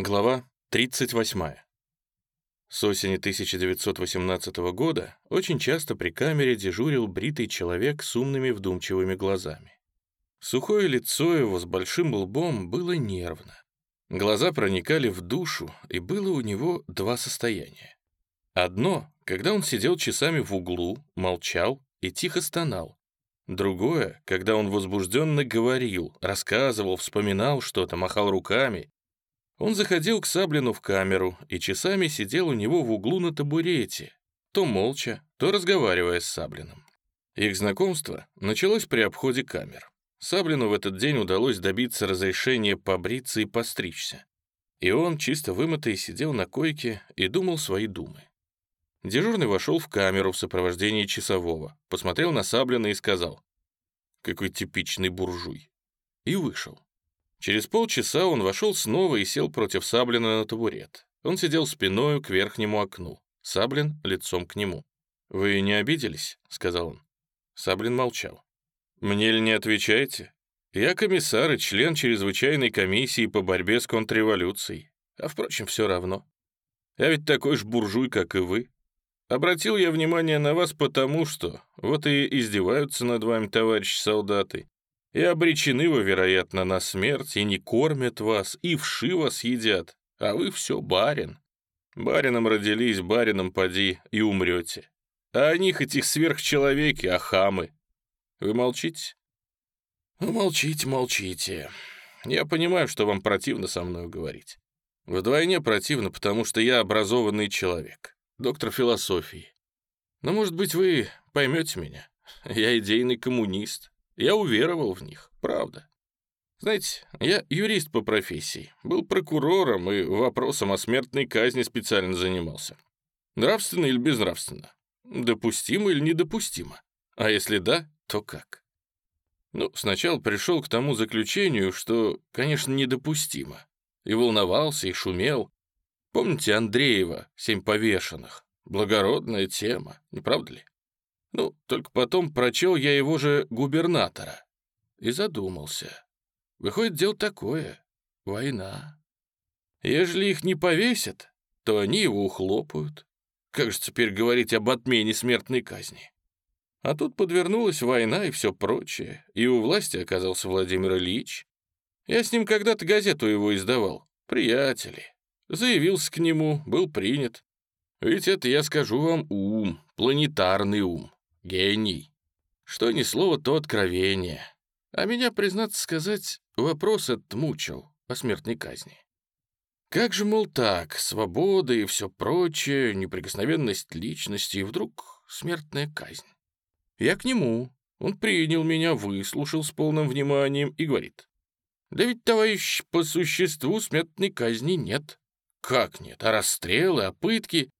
Глава 38. С осени 1918 года очень часто при камере дежурил бритый человек с умными вдумчивыми глазами. Сухое лицо его с большим лбом было нервно. Глаза проникали в душу, и было у него два состояния. Одно, когда он сидел часами в углу, молчал и тихо стонал. Другое, когда он возбужденно говорил, рассказывал, вспоминал что-то, махал руками он заходил к Саблину в камеру и часами сидел у него в углу на табурете, то молча, то разговаривая с Саблиным. Их знакомство началось при обходе камер. Саблину в этот день удалось добиться разрешения побриться и постричься. И он, чисто вымытый, сидел на койке и думал свои думы. Дежурный вошел в камеру в сопровождении часового, посмотрел на Саблина и сказал «Какой типичный буржуй!» и вышел. Через полчаса он вошел снова и сел против Саблина на табурет. Он сидел спиной к верхнему окну, Саблин лицом к нему. «Вы не обиделись?» — сказал он. Саблин молчал. «Мне ли не отвечаете? Я комиссар и член чрезвычайной комиссии по борьбе с контрреволюцией. А, впрочем, все равно. Я ведь такой же буржуй, как и вы. Обратил я внимание на вас потому, что вот и издеваются над вами товарищи солдаты, и обречены вы, вероятно, на смерть, и не кормят вас, и вши вас едят, а вы все барин. Барином родились, барином поди, и умрете. А они хоть их сверхчеловеки, а хамы. Вы молчите? Ну, молчите, молчите. Я понимаю, что вам противно со мной говорить. Вдвойне противно, потому что я образованный человек, доктор философии. Но, может быть, вы поймете меня. Я идейный коммунист, я уверовал в них, правда. Знаете, я юрист по профессии, был прокурором и вопросом о смертной казни специально занимался. Нравственно или безнравственно? Допустимо или недопустимо? А если да, то как? Ну, сначала пришел к тому заключению, что, конечно, недопустимо. И волновался, и шумел. Помните Андреева, «Семь повешенных»? Благородная тема, не правда ли? Ну, только потом прочел я его же губернатора и задумался. Выходит, дело такое — война. Ежели их не повесят, то они его ухлопают. Как же теперь говорить об отмене смертной казни? А тут подвернулась война и все прочее, и у власти оказался Владимир Ильич. Я с ним когда-то газету его издавал. Приятели. Заявился к нему, был принят. Ведь это, я скажу вам, ум, планетарный ум. Гений. Что ни слово, то откровение. А меня, признаться сказать, вопрос этот мучил о смертной казни. Как же, мол, так, свобода и все прочее, неприкосновенность личности, и вдруг смертная казнь. Я к нему. Он принял меня, выслушал с полным вниманием и говорит. Да ведь, товарищ, по существу смертной казни нет. Как нет? А расстрелы, а пытки?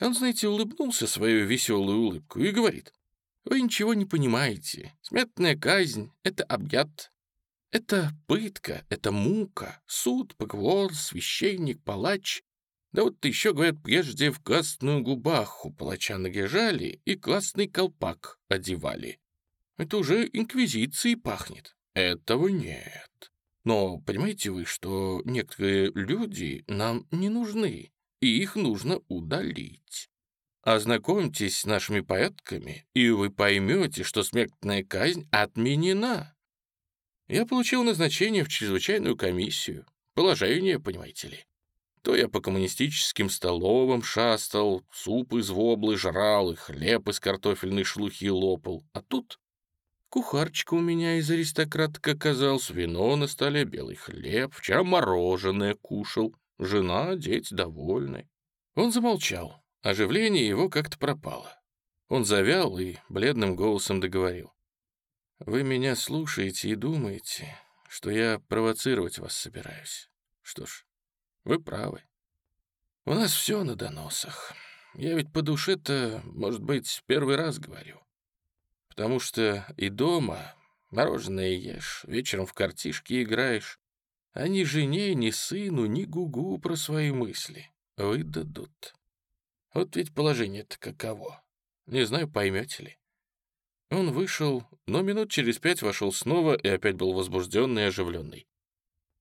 Он, знаете, улыбнулся свою веселую улыбку и говорит. Вы ничего не понимаете. Смертная казнь — это объят. Это пытка, это мука, суд, поговор, священник, палач. Да вот еще, говорят, прежде в красную губаху палача нагрежали и красный колпак одевали. Это уже инквизицией пахнет. Этого нет. Но понимаете вы, что некоторые люди нам не нужны, и их нужно удалить. Ознакомьтесь с нашими порядками, и вы поймете, что смертная казнь отменена. Я получил назначение в чрезвычайную комиссию. Положение, понимаете ли. То я по коммунистическим столовым шастал, суп из воблы жрал и хлеб из картофельной шлухи лопал. А тут кухарчика у меня из аристократок оказался, вино на столе, белый хлеб, вчера мороженое кушал. Жена, дети довольны. Он замолчал. Оживление его как-то пропало. Он завял и бледным голосом договорил. «Вы меня слушаете и думаете, что я провоцировать вас собираюсь. Что ж, вы правы. У нас все на доносах. Я ведь по душе-то, может быть, первый раз говорю. Потому что и дома мороженое ешь, вечером в картишки играешь, а ни жене, ни сыну, ни гугу про свои мысли выдадут. Вот ведь положение-то каково. Не знаю, поймете ли. Он вышел, но минут через пять вошел снова и опять был возбужденный и оживленный.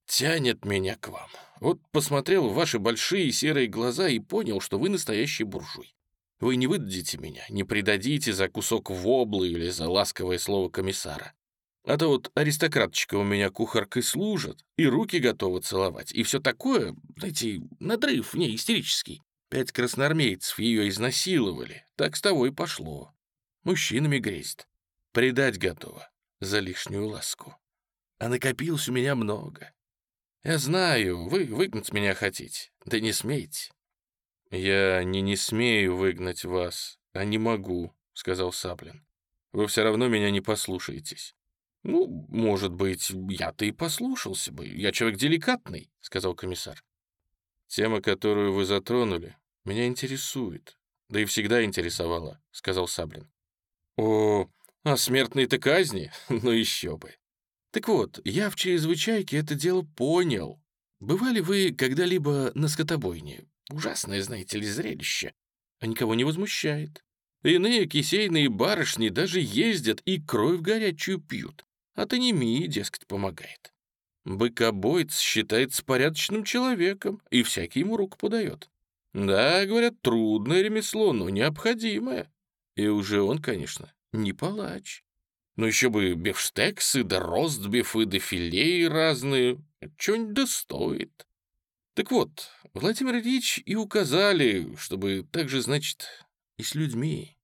тянет меня к вам. Вот посмотрел в ваши большие серые глаза и понял, что вы настоящий буржуй. Вы не выдадите меня, не предадите за кусок воблы или за ласковое слово комиссара. А то вот аристократочка у меня кухаркой служит, и руки готовы целовать, и все такое, знаете, надрыв в ней истерический. Пять красноармейцев ее изнасиловали, так с того и пошло. Мужчинами грезит. Предать готова за лишнюю ласку. А накопилось у меня много. Я знаю, вы выгнать меня хотите, да не смейте. Я не не смею выгнать вас, а не могу, сказал Саблин. Вы все равно меня не послушаетесь. «Ну, может быть, я-то и послушался бы. Я человек деликатный», — сказал комиссар. «Тема, которую вы затронули, меня интересует. Да и всегда интересовала», — сказал Саблин. «О, а смертные-то казни? Ну еще бы. Так вот, я в чрезвычайке это дело понял. Бывали вы когда-либо на скотобойне? Ужасное, знаете ли, зрелище. А никого не возмущает. Иные кисейные барышни даже ездят и кровь горячую пьют. От анемии, дескать, помогает. Быкобойц считается порядочным человеком, и всякий ему руку подает. Да, говорят, трудное ремесло, но необходимое. И уже он, конечно, не палач. Но еще бы бифштексы, да ростбифы, да филеи разные. Что-нибудь да стоит. Так вот, Владимир Ильич и указали, чтобы так же, значит, и с людьми.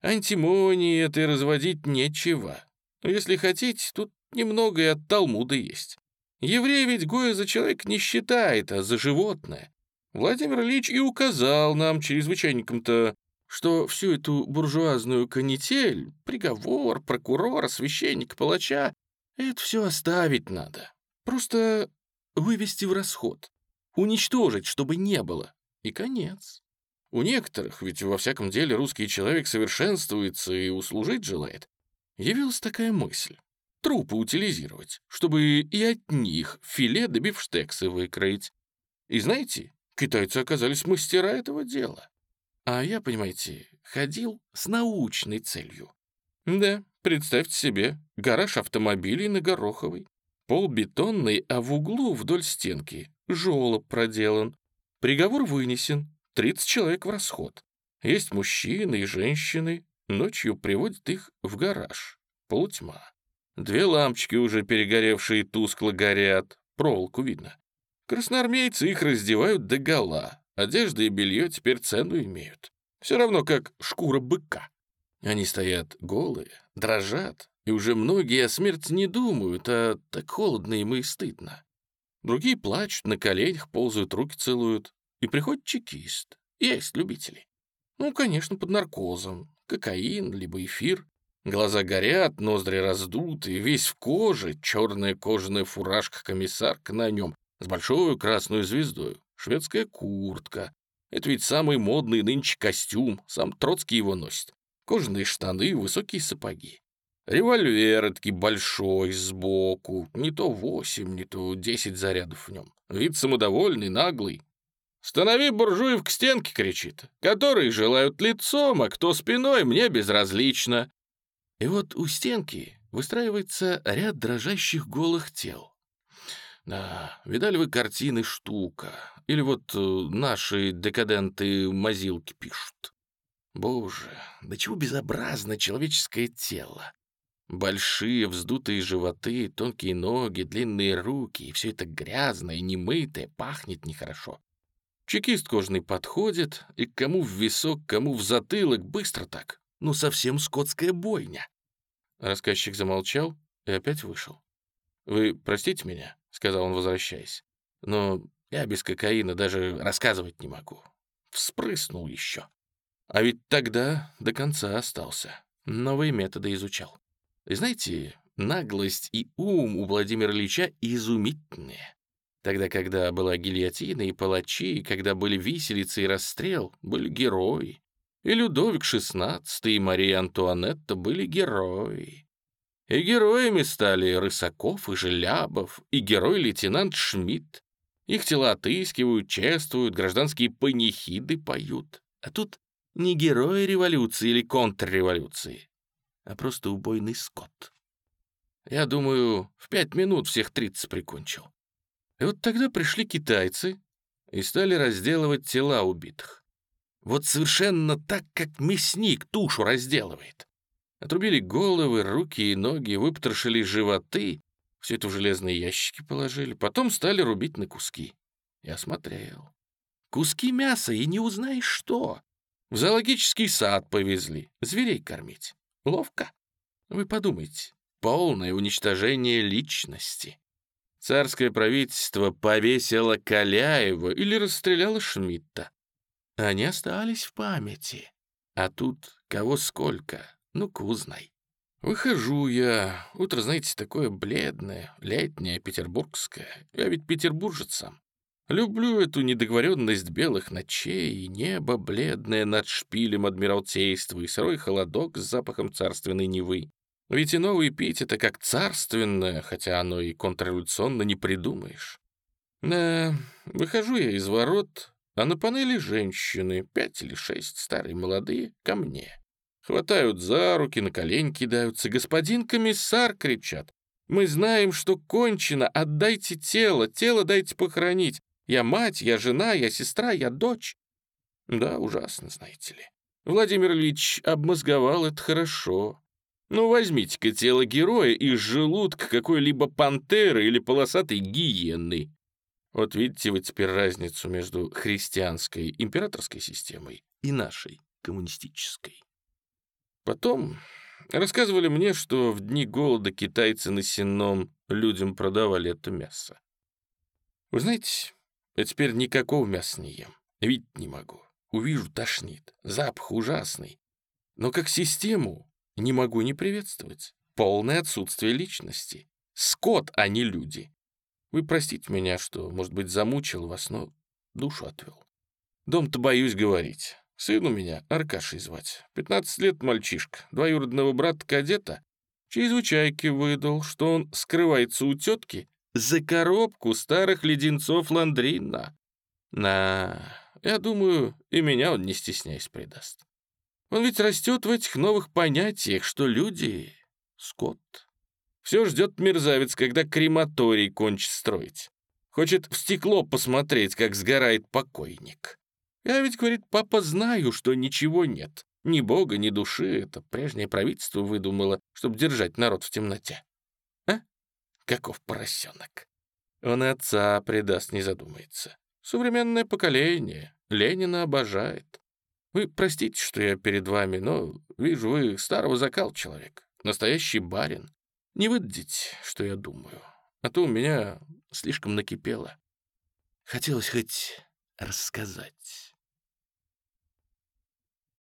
Антимонии этой разводить нечего. Но если хотите, тут немного и от Талмуда есть. Еврей ведь Гоя за человек не считает, а за животное. Владимир Ильич и указал нам, чрезвычайникам-то, что всю эту буржуазную канитель, приговор, прокурора, священника, палача, это все оставить надо. Просто вывести в расход. Уничтожить, чтобы не было. И конец. У некоторых, ведь во всяком деле русский человек совершенствуется и услужить желает, явилась такая мысль. Трупы утилизировать, чтобы и от них филе да бифштексы выкроить. И знаете, китайцы оказались мастера этого дела. А я, понимаете, ходил с научной целью. Да, представьте себе, гараж автомобилей на Гороховой. Пол бетонный, а в углу вдоль стенки жёлоб проделан. Приговор вынесен, 30 человек в расход. Есть мужчины и женщины, Ночью приводят их в гараж. Полутьма. Две лампочки, уже перегоревшие, тускло горят. Проволоку видно. Красноармейцы их раздевают до гола. Одежда и белье теперь цену имеют. Все равно, как шкура быка. Они стоят голые, дрожат, и уже многие о смерти не думают, а так холодно им и стыдно. Другие плачут, на коленях ползают, руки целуют. И приходит чекист. Есть любители. Ну, конечно, под наркозом кокаин, либо эфир. Глаза горят, ноздри раздуты, весь в коже, черная кожаная фуражка-комиссарка на нем, с большой красной звездой, шведская куртка. Это ведь самый модный нынче костюм, сам Троцкий его носит. Кожаные штаны, высокие сапоги. Револьвер таки большой, сбоку, не то восемь, не то десять зарядов в нем. Вид самодовольный, наглый, «Станови буржуев к стенке!» — кричит. «Которые желают лицом, а кто спиной, мне безразлично!» И вот у стенки выстраивается ряд дрожащих голых тел. Да, видали вы картины «Штука»? Или вот э, наши декаденты-мазилки пишут. Боже, да чего безобразно человеческое тело. Большие вздутые животы, тонкие ноги, длинные руки, и все это грязное, немытое, пахнет нехорошо. Чекист кожный подходит, и кому в висок, кому в затылок, быстро так. Ну, совсем скотская бойня. Рассказчик замолчал и опять вышел. «Вы простите меня», — сказал он, возвращаясь, «но я без кокаина даже рассказывать не могу. Вспрыснул еще. А ведь тогда до конца остался. Новые методы изучал. И знаете, наглость и ум у Владимира Ильича изумительные. Тогда, когда была гильотина и палачи, когда были виселицы и расстрел, были герои. И Людовик XVI, и Мария Антуанетта были герои. И героями стали Рысаков и Желябов, и герой-лейтенант Шмидт. Их тела отыскивают, чествуют, гражданские панихиды поют. А тут не герои революции или контрреволюции, а просто убойный скот. Я думаю, в пять минут всех тридцать прикончил. И вот тогда пришли китайцы и стали разделывать тела убитых. Вот совершенно так, как мясник тушу разделывает. Отрубили головы, руки и ноги, выпотрошили животы, все это в железные ящики положили, потом стали рубить на куски. Я смотрел. Куски мяса, и не узнаешь что. В зоологический сад повезли, зверей кормить. Ловко. Вы подумайте, полное уничтожение личности. Царское правительство повесило Каляева или расстреляло Шмидта. Они остались в памяти. А тут кого сколько, ну-ка узнай. Выхожу я, утро, знаете, такое бледное, летнее, петербургское. Я ведь петербуржец сам. Люблю эту недоговоренность белых ночей и небо бледное над шпилем Адмиралтейства и сырой холодок с запахом царственной Невы. Ведь и новый пить это как царственное, хотя оно и контрреволюционно не придумаешь. Да, выхожу я из ворот, а на панели женщины, пять или шесть, старые молодые, ко мне. Хватают за руки, на колени кидаются. «Господин комиссар!» — кричат. «Мы знаем, что кончено. Отдайте тело, тело дайте похоронить. Я мать, я жена, я сестра, я дочь». Да, ужасно, знаете ли. Владимир Ильич обмозговал это хорошо. Ну, возьмите-ка тело героя из желудка какой-либо пантеры или полосатой гиены. Вот видите вы теперь разницу между христианской императорской системой и нашей коммунистической. Потом рассказывали мне, что в дни голода китайцы на сенном людям продавали это мясо. Вы знаете, я теперь никакого мяса не ем. Видеть не могу. Увижу, тошнит. Запах ужасный. Но как систему не могу не приветствовать. Полное отсутствие личности. Скот, а не люди. Вы простите меня, что, может быть, замучил вас, но душу отвел. Дом-то боюсь говорить. Сын у меня, Аркашей звать. 15 лет мальчишка, двоюродного брата-кадета. Чрезвычайки выдал, что он скрывается у тетки за коробку старых леденцов Ландрина. На, я думаю, и меня он не стесняясь предаст. Он ведь растет в этих новых понятиях, что люди — скот. Все ждет мерзавец, когда крематорий кончит строить. Хочет в стекло посмотреть, как сгорает покойник. Я ведь, говорит, папа, знаю, что ничего нет. Ни бога, ни души. Это прежнее правительство выдумало, чтобы держать народ в темноте. А? Каков поросенок. Он отца предаст, не задумается. Современное поколение. Ленина обожает. Вы простите, что я перед вами, но вижу, вы старого закал человек. Настоящий барин. Не выдадите, что я думаю. А то у меня слишком накипело. Хотелось хоть рассказать.